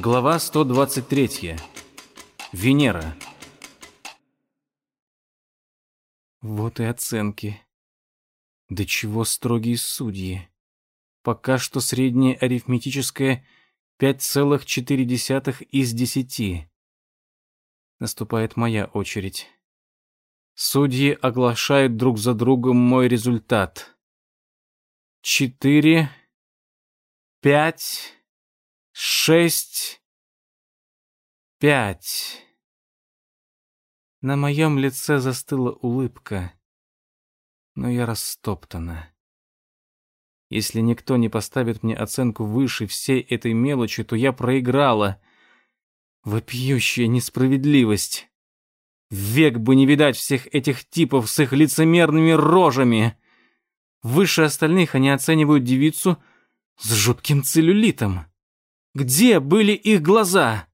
Глава 123. Венера. Вот и оценки. До чего строгие судьи. Пока что среднее арифметическое 5,4 из 10. Наступает моя очередь. Судьи оглашают друг за другом мой результат. Четыре, пять, шесть, пять. На моем лице застыла улыбка, но я растоптана. Если никто не поставит мне оценку выше всей этой мелочи, то я проиграла. Вопиющая несправедливость. Век бы не видать всех этих типов с их лицемерными рожами. Выше остальных они оценивают девицу с жутким целлюлитом. Где были их глаза?